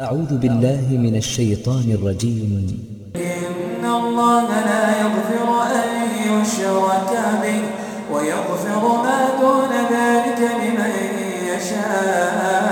أعوذ بالله من الشيطان الرجيم. إن الله لا يغفر أن يشرك به ويغفر ما دون ذلك لمن يشاء.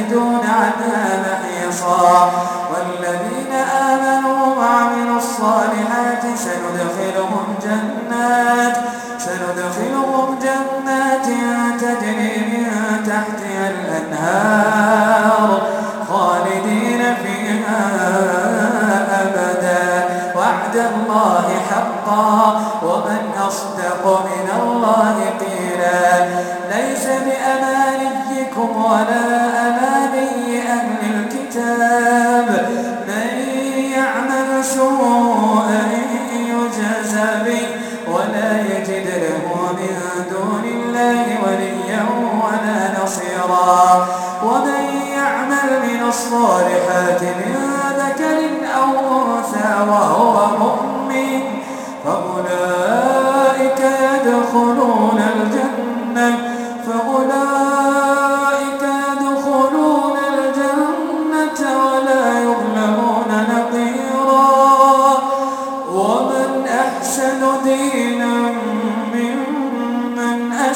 يجدون عنها محيصا الكتاب من يعمل سوءا يجاز به ولا يجد له من دون الله وليا ولا نصيرا. ومن يعمل من الصالحات من ذكر أو أنثى وهو مؤمن